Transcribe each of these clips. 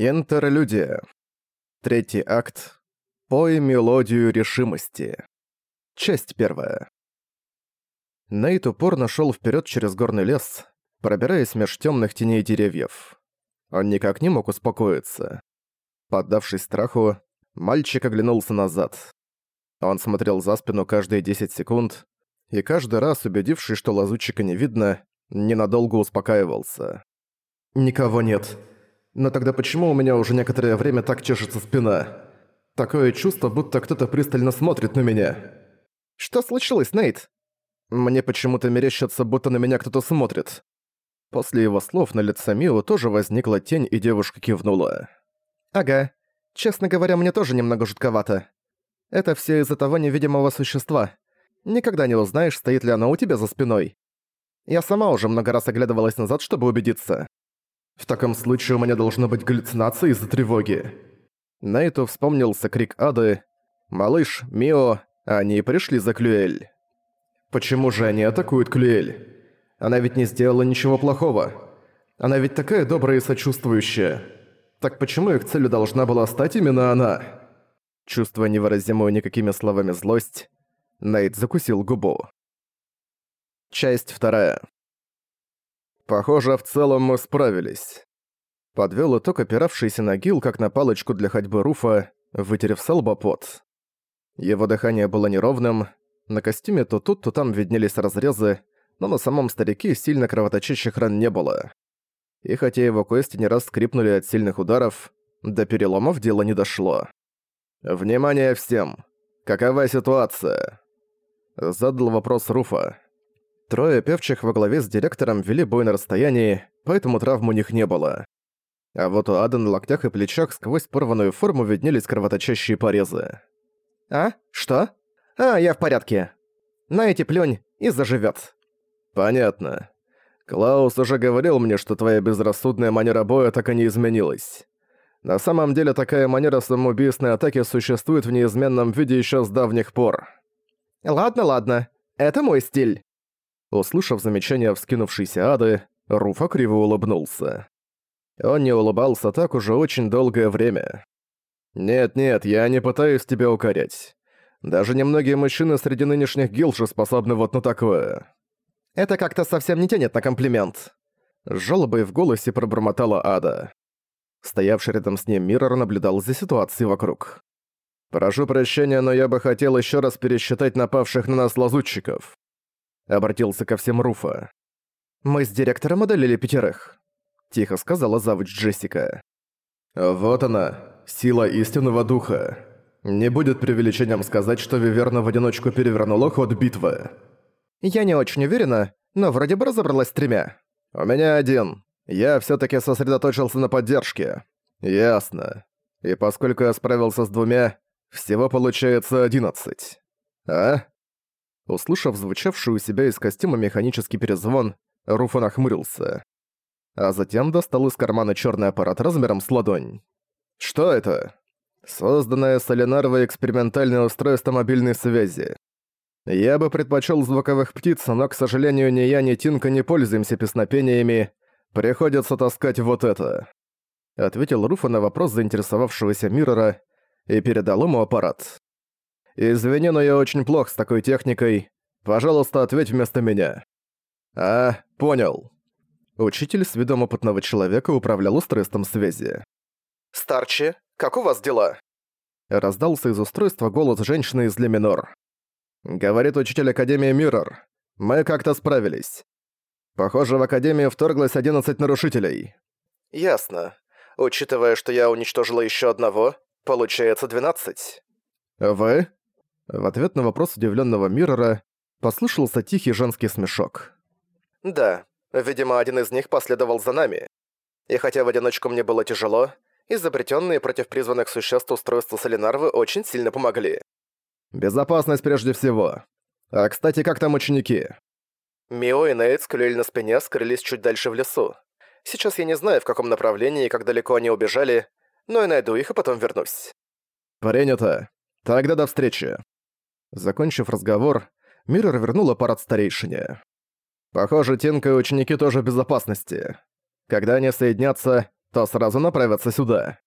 Интерлюдия. Третий акт. Пой мелодию решимости. Часть первая. Нейт упорно шел вперед через горный лес, пробираясь меж темных теней деревьев. Он никак не мог успокоиться. Поддавшись страху, мальчик оглянулся назад. Он смотрел за спину каждые 10 секунд, и каждый раз, убедившись, что лазутчика не видно, ненадолго успокаивался. «Никого нет», но тогда почему у меня уже некоторое время так чешется спина? Такое чувство, будто кто-то пристально смотрит на меня. Что случилось, Нейт? Мне почему-то мерещится, будто на меня кто-то смотрит. После его слов на лице Мио тоже возникла тень, и девушка кивнула. «Ага. Честно говоря, мне тоже немного жутковато. Это все из-за того невидимого существа. Никогда не узнаешь, стоит ли оно у тебя за спиной. Я сама уже много раз оглядывалась назад, чтобы убедиться. В таком случае у меня должна быть галлюцинация из-за тревоги. Нейту вспомнился крик Ады. «Малыш, Мио, они пришли за Клюэль». Почему же они атакуют Клюэль? Она ведь не сделала ничего плохого. Она ведь такая добрая и сочувствующая. Так почему их целью должна была стать именно она? Чувствуя невыразимую никакими словами злость, Нейт закусил губу. Часть вторая. Похоже, в целом мы справились. Подвёл итог опиравшийся на гил, как на палочку для ходьбы Руфа, вытерев салбопот. Его дыхание было неровным, на костюме то тут, то там виднелись разрезы, но на самом старике сильно кровоточащих ран не было. И хотя его кости не раз скрипнули от сильных ударов, до переломов дело не дошло. «Внимание всем! Какова ситуация?» Задал вопрос Руфа. Трое певчих во главе с директором вели бой на расстоянии, поэтому травм у них не было. А вот у Ада на локтях и плечах сквозь порванную форму виднелись кровоточащие порезы. «А? Что? А, я в порядке. На эти плюнь и заживёт». «Понятно. Клаус уже говорил мне, что твоя безрассудная манера боя так и не изменилась. На самом деле такая манера самоубийственной атаки существует в неизменном виде ещё с давних пор». «Ладно, ладно. Это мой стиль». Услышав замечание вскинувшейся ады, Руфа криво улыбнулся. Он не улыбался так уже очень долгое время. «Нет-нет, я не пытаюсь тебя укорять. Даже немногие мужчины среди нынешних гилши способны вот на такое». «Это как-то совсем не тянет на комплимент». С жалобой в голосе пробормотала Ада. Стоявший рядом с ним Миррор наблюдал за ситуацией вокруг. «Прошу прощения, но я бы хотел еще раз пересчитать напавших на нас лазутчиков обратился ко всем Руфа. «Мы с директором одолели пятерых», — тихо сказала завуч Джессика. «Вот она, сила истинного духа. Не будет преувеличением сказать, что Виверна в одиночку перевернула ход битвы». «Я не очень уверена, но вроде бы разобралась с тремя». «У меня один. Я всё таки сосредоточился на поддержке». «Ясно. И поскольку я справился с двумя, всего получается одиннадцать. А?» Услышав звучавший у себя из костюма механический перезвон, Руфа нахмурился. А затем достал из кармана черный аппарат размером с ладонь. «Что это?» «Созданное соленаровое экспериментальное устройство мобильной связи. Я бы предпочел звуковых птиц, но, к сожалению, ни я, ни Тинка не пользуемся песнопениями. Приходится таскать вот это». Ответил Руфа на вопрос заинтересовавшегося Миррора и передал ему аппарат. «Извини, но я очень плох с такой техникой. Пожалуйста, ответь вместо меня». «А, понял». Учитель с видом опытного человека управлял устройством связи. «Старчи, как у вас дела?» Раздался из устройства голос женщины из Леминор. Говорит учитель Академии Миррор. Мы как-то справились. Похоже, в Академию вторглось 11 нарушителей. Ясно. Учитывая, что я уничтожила еще одного, получается 12. Вы? В ответ на вопрос удивленного Миррора послышался тихий женский смешок. «Да, видимо, один из них последовал за нами. И хотя в одиночку мне было тяжело, изобретенные против призванных существ устройства Солинарвы очень сильно помогли. Безопасность прежде всего. А, кстати, как там ученики?» Мио и Нейт скрыли на спине, скрылись чуть дальше в лесу. Сейчас я не знаю, в каком направлении и как далеко они убежали, но я найду их и потом вернусь. «Принято. Тогда до встречи». Закончив разговор, Миррор вернул аппарат старейшине. «Похоже, Тинка и ученики тоже в безопасности. Когда они соединятся, то сразу направятся сюда».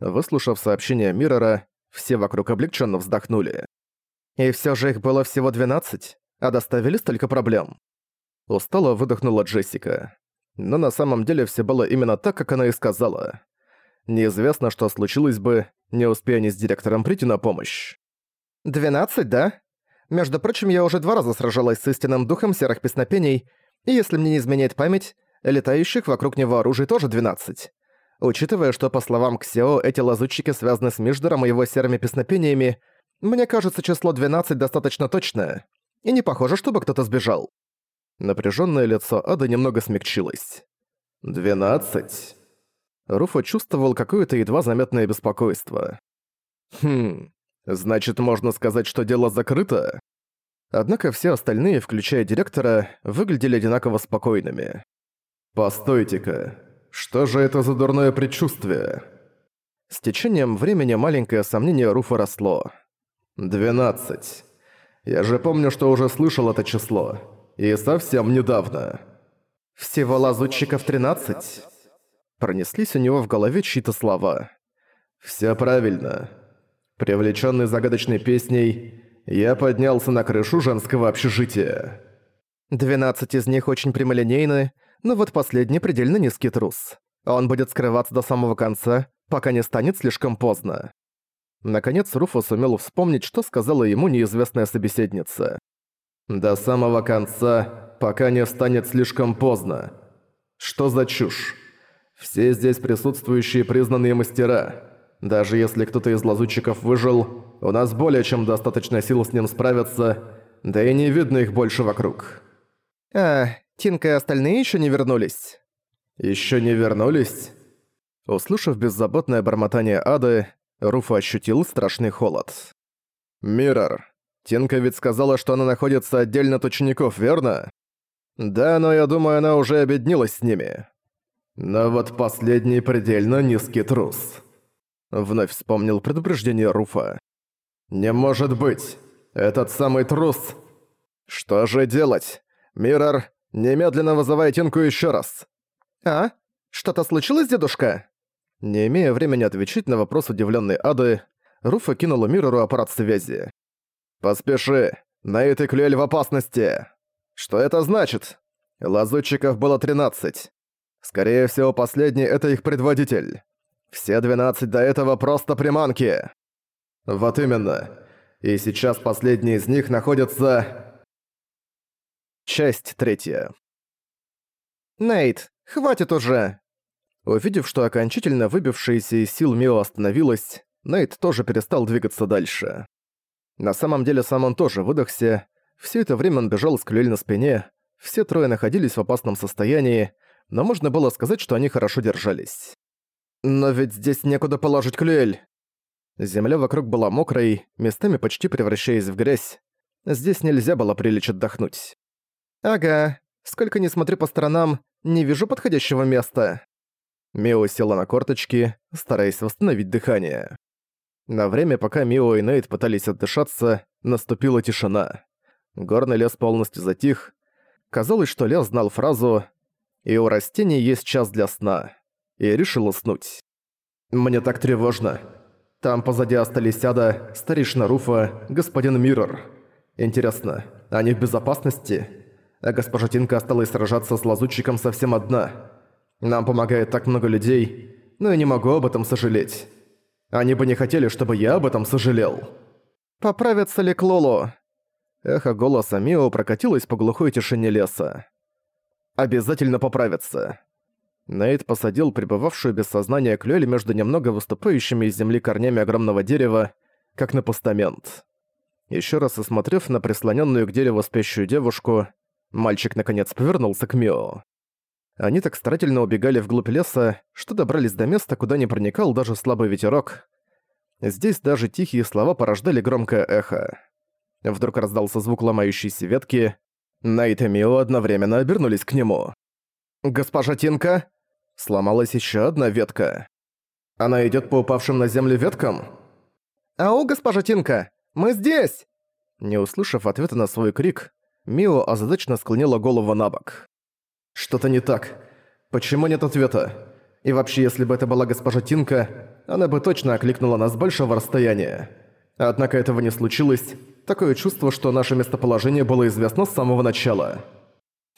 Выслушав сообщение Миррора, все вокруг облегченно вздохнули. «И все же их было всего 12, а доставили столько проблем». Устало выдохнула Джессика. Но на самом деле все было именно так, как она и сказала. Неизвестно, что случилось бы, не успея они с директором прийти на помощь. «Двенадцать, да? Между прочим, я уже два раза сражалась с истинным духом серых песнопений, и если мне не изменяет память, летающих вокруг него оружий тоже двенадцать. Учитывая, что, по словам Ксео, эти лазутчики связаны с Миждером и его серыми песнопениями, мне кажется, число 12 достаточно точное. И не похоже, чтобы кто-то сбежал. Напряженное лицо Ада немного смягчилось. «Двенадцать?» Руфа чувствовал какое-то едва заметное беспокойство. «Хм, значит, можно сказать, что дело закрыто?» Однако все остальные, включая директора, выглядели одинаково спокойными. «Постойте-ка, что же это за дурное предчувствие?» С течением времени маленькое сомнение Руфа росло. «Двенадцать. Я же помню, что уже слышал это число. И совсем недавно». «Всего лазутчиков тринадцать?» Пронеслись у него в голове чьи-то слова. «Всё правильно. Привлечённый загадочной песней, я поднялся на крышу женского общежития». «Двенадцать из них очень прямолинейны, но вот последний предельно низкий трус. Он будет скрываться до самого конца, пока не станет слишком поздно». Наконец Руфа сумел вспомнить, что сказала ему неизвестная собеседница. «До самого конца, пока не станет слишком поздно. Что за чушь? Все здесь присутствующие признанные мастера. Даже если кто-то из лазутчиков выжил, у нас более чем достаточно сил с ним справиться, да и не видно их больше вокруг». «А, Тинка и остальные еще не вернулись?» Еще не вернулись?» Услышав беззаботное бормотание Ады, Руфа ощутил страшный холод. «Миррор, Тинка ведь сказала, что она находится отдельно от учеников, верно?» «Да, но я думаю, она уже объединилась с ними». «Но вот последний предельно низкий трус». Вновь вспомнил предупреждение Руфа. «Не может быть! Этот самый трус!» «Что же делать? Миррор, немедленно вызывай Тинку еще раз!» «А? Что-то случилось, дедушка?» Не имея времени отвечать на вопрос удивленной Ады, Руфа кинула Миррору аппарат связи. «Поспеши! Наид и Клюэль в опасности!» «Что это значит?» Лазутчиков было 13. Скорее всего, последний — это их предводитель. Все 12 до этого просто приманки. Вот именно. И сейчас последний из них находится... Часть третья. «Нейт, хватит уже!» Увидев, что окончательно выбившаяся из сил Мио остановилась, Нейт тоже перестал двигаться дальше. На самом деле сам он тоже выдохся, все это время он бежал с Клюэль на спине, все трое находились в опасном состоянии, но можно было сказать, что они хорошо держались. «Но ведь здесь некуда положить Клюэль!» Земля вокруг была мокрой, местами почти превращаясь в грязь. Здесь нельзя было прилечь отдохнуть. «Ага, сколько ни смотрю по сторонам, не вижу подходящего места». Мио села на корточки, стараясь восстановить дыхание. На время, пока Мио и Нейт пытались отдышаться, наступила тишина. Горный лес полностью затих. Казалось, что лес знал фразу «И у растений есть час для сна», и решил уснуть. «Мне так тревожно. Там позади остались Ада, старейшина Руфа, господин Миррор. Интересно, они в безопасности? А госпожа Тинка осталась сражаться с лазутчиком совсем одна». Нам помогает так много людей, но я не могу об этом сожалеть. Они бы не хотели, чтобы я об этом сожалел. Поправится ли Клолу? Эхо голоса Мио прокатилось по глухой тишине леса. Обязательно поправится. Нейт посадил пребывавшую без сознания Клёль между немного выступающими из земли корнями огромного дерева, как на постамент. Еще раз осмотрев на прислоненную к дереву спящую девушку, мальчик наконец повернулся к Мио. Они так старательно убегали вглубь леса, что добрались до места, куда не проникал даже слабый ветерок. Здесь даже тихие слова порождали громкое эхо. Вдруг раздался звук ломающейся ветки. Найт и Мио одновременно обернулись к нему. «Госпожа Тинка!» Сломалась еще одна ветка. «Она идет по упавшим на землю веткам?» «Ау, госпожа Тинка! Мы здесь!» Не услышав ответа на свой крик, Мио озадачно склонила голову на бок. Что-то не так. Почему нет ответа? И вообще, если бы это была госпожа Тинка, она бы точно окликнула нас с большого расстояния. Однако этого не случилось. Такое чувство, что наше местоположение было известно с самого начала.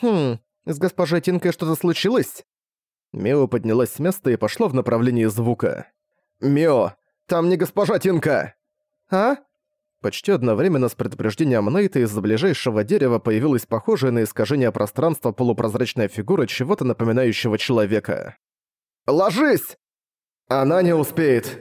«Хм, с госпожей Тинкой что-то случилось?» Мио поднялась с места и пошла в направлении звука. «Мио, там не госпожа Тинка!» «А?» Почти одновременно с предупреждением Нейта из-за ближайшего дерева появилась похожая на искажение пространства полупрозрачная фигура чего-то напоминающего человека. «Ложись!» «Она не успеет!»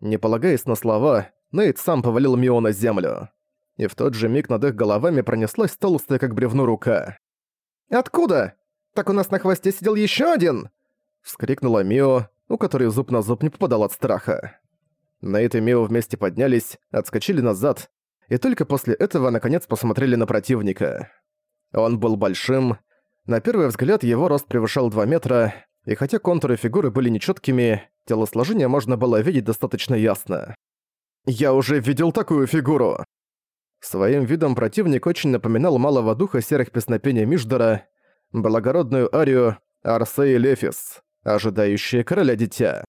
Не полагаясь на слова, Нейт сам повалил Мио на землю. И в тот же миг над их головами пронеслась толстая как бревно рука. «Откуда? Так у нас на хвосте сидел еще один!» Вскрикнула Мио, у которой зуб на зуб не попадал от страха. Нейт и Мио вместе поднялись, отскочили назад, и только после этого наконец посмотрели на противника. Он был большим. На первый взгляд его рост превышал 2 метра, и хотя контуры фигуры были нечеткими, телосложение можно было видеть достаточно ясно. «Я уже видел такую фигуру!» Своим видом противник очень напоминал малого духа серых песнопений Миждора, благородную арию Арсей Лефис, ожидающая короля дитя.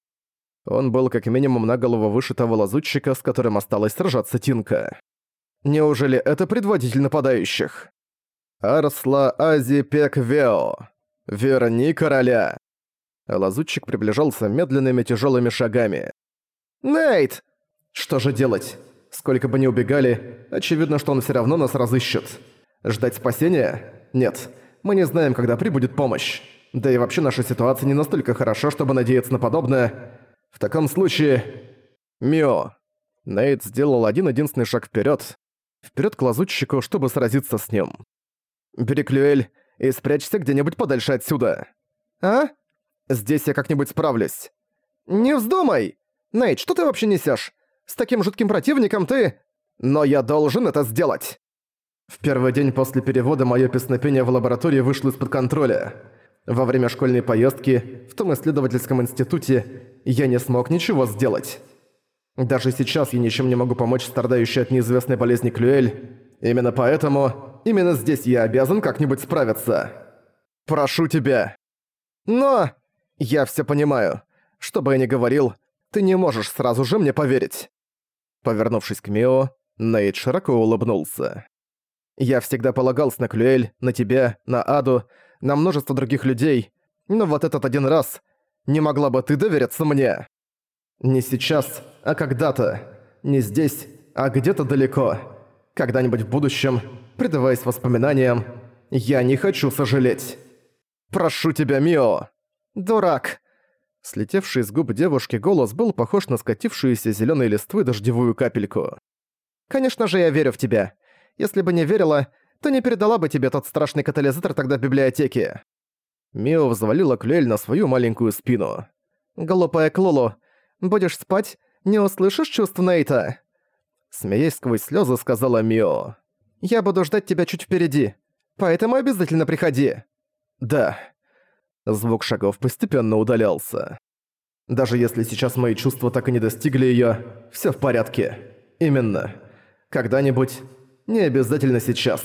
Он был как минимум на голову выше того лазутчика, с которым осталось сражаться Тинка. Неужели это предводитель нападающих? Арсла Ази Пек Вео. Верни короля. Лазутчик приближался медленными тяжелыми шагами. «Нейт!» «Что же делать? Сколько бы ни убегали, очевидно, что он все равно нас разыщет. Ждать спасения? Нет. Мы не знаем, когда прибудет помощь. Да и вообще наша ситуация не настолько хороша, чтобы надеяться на подобное. В таком случае... Мио. Нейт сделал один-единственный шаг вперед, вперед к лазутчику, чтобы сразиться с ним. «Бери Клюэль и спрячься где-нибудь подальше отсюда». «А? Здесь я как-нибудь справлюсь». «Не вздумай! Нейт, что ты вообще несешь? С таким жутким противником ты...» «Но я должен это сделать!» В первый день после перевода мое песнопение в лаборатории вышло из-под контроля. Во время школьной поездки в том исследовательском институте я не смог ничего сделать. Даже сейчас я ничем не могу помочь страдающей от неизвестной болезни Клюэль. Именно поэтому, именно здесь я обязан как-нибудь справиться. Прошу тебя. Но... Я все понимаю. Что бы я ни говорил, ты не можешь сразу же мне поверить. Повернувшись к Мио, Нейт широко улыбнулся. Я всегда полагался на Клюэль, на тебя, на Аду, на множество других людей, но вот этот один раз не могла бы ты довериться мне? Не сейчас, а когда-то. Не здесь, а где-то далеко. Когда-нибудь в будущем, предаваясь воспоминаниям, я не хочу сожалеть. Прошу тебя, Мио. Дурак. Слетевший с губ девушки голос был похож на скатившуюся зеленой листвы дождевую капельку. «Конечно же я верю в тебя. Если бы не верила, то не передала бы тебе тот страшный катализатор тогда в библиотеке. Мио взвалила Клюэль на свою маленькую спину. «Глупая Клулу, будешь спать, не услышишь чувств Нейта?» Смеясь сквозь слезы, сказала Мио. «Я буду ждать тебя чуть впереди, поэтому обязательно приходи». «Да». Звук шагов постепенно удалялся. «Даже если сейчас мои чувства так и не достигли её, всё в порядке. Именно. Когда-нибудь, не обязательно сейчас».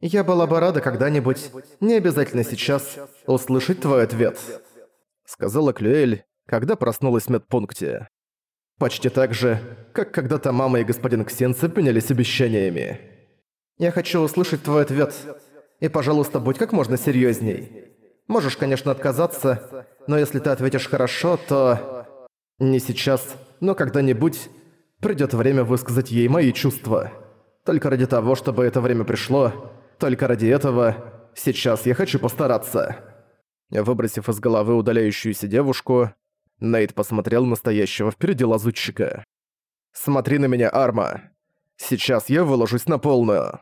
Я была бы рада когда-нибудь, не обязательно сейчас, услышать твой ответ», — сказала Клюэль, когда проснулась в медпункте. Почти так же, как когда-то мама и господин Ксенц обменялись обещаниями. «Я хочу услышать твой ответ. И, пожалуйста, будь как можно серьезней. Можешь, конечно, отказаться, но если ты ответишь хорошо, то... Не сейчас, но когда-нибудь придёт время высказать ей мои чувства. Только ради того, чтобы это время пришло, только ради этого сейчас я хочу постараться». Выбросив из головы удаляющуюся девушку, Нейт посмотрел на стоящего впереди лазутчика. «Смотри на меня, Арма. Сейчас я выложусь на полную».